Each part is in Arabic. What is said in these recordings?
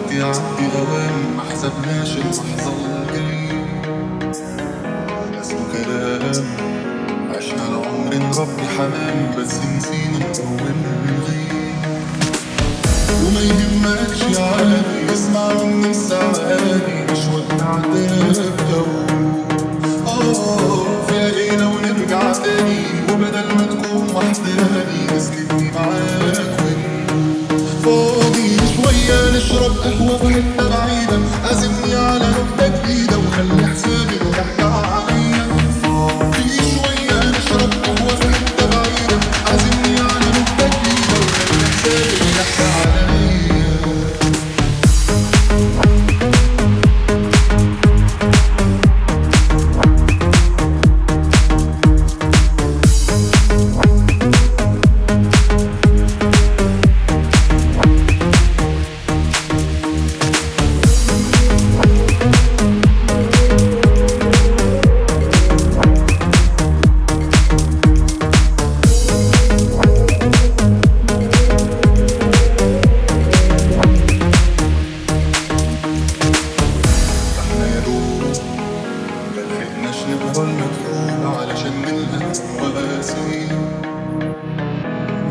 عندي اوام ما حسبناش اللحظة الجاية اسمه كلام عشنا العمر نربي حمام بس نسينا نطول الغيب وما يهمكش شوية نشرب قهوة في حتة بعيدة عزمني على نكتة جديدة وخلي حسابي وضحكة عليا شوية نشرب قهوة في بعيدة عزمني على نكتة جديدة وخلي حسابي وضحكة عليا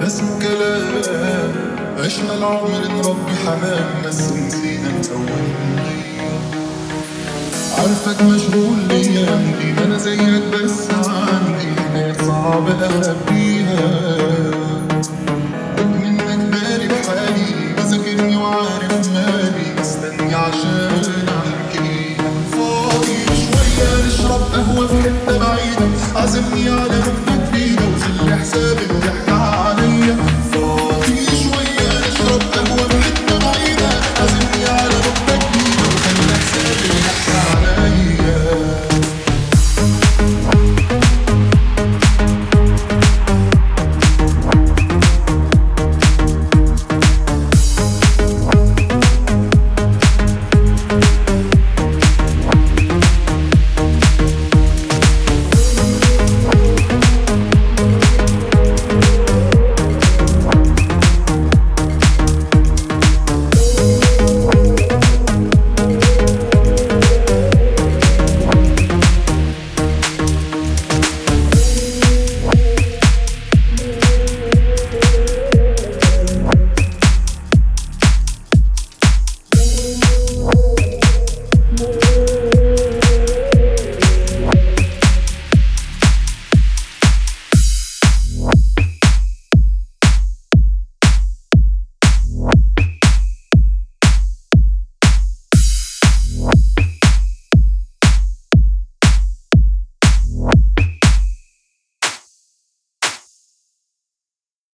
ده اسمه كلام عشنا العمر نربي حمام بس نسينا نكون عارفك مشغول ما أنا زيك بس عندي حاجات صعب اخبيها